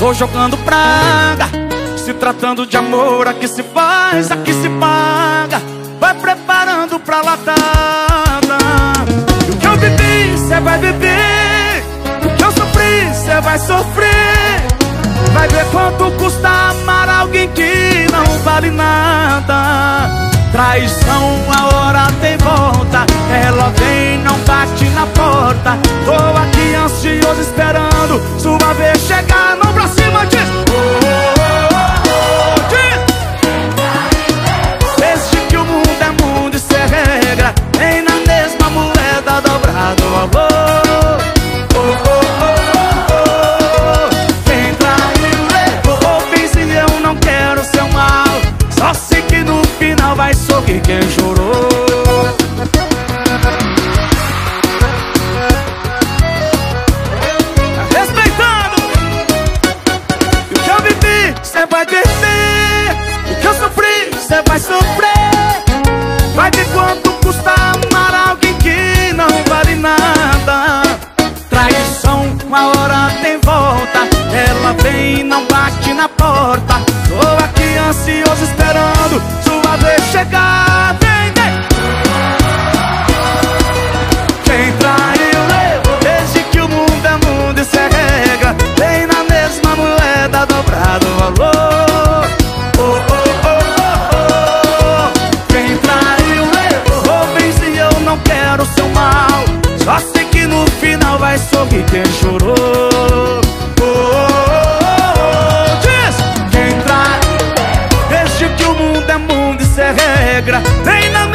Tô jogando praga Se tratando de amor Aqui se faz, aqui se paga. Vai preparando pra latada. O que eu vivi, cê vai viver. O que eu sofri, cê vai sofrer. Vai ver quanto custa amar alguém que não vale nada. Traição, a hora tem volta. Ela vem, não bate na porta vai sorrir quem chorou cê vai viver O que eu sofri, cê vai sofrer. Vai ver quanto custa amar alguém que não vale nada. Traição, uma hora tem volta. Ela vem e não bate na porta. Tô aqui ansioso esperando final vai sorrir quem chorou. Oh, oh, oh, Diz Quem traiu Desde que o mundo é mundo, isso é regra. Mesma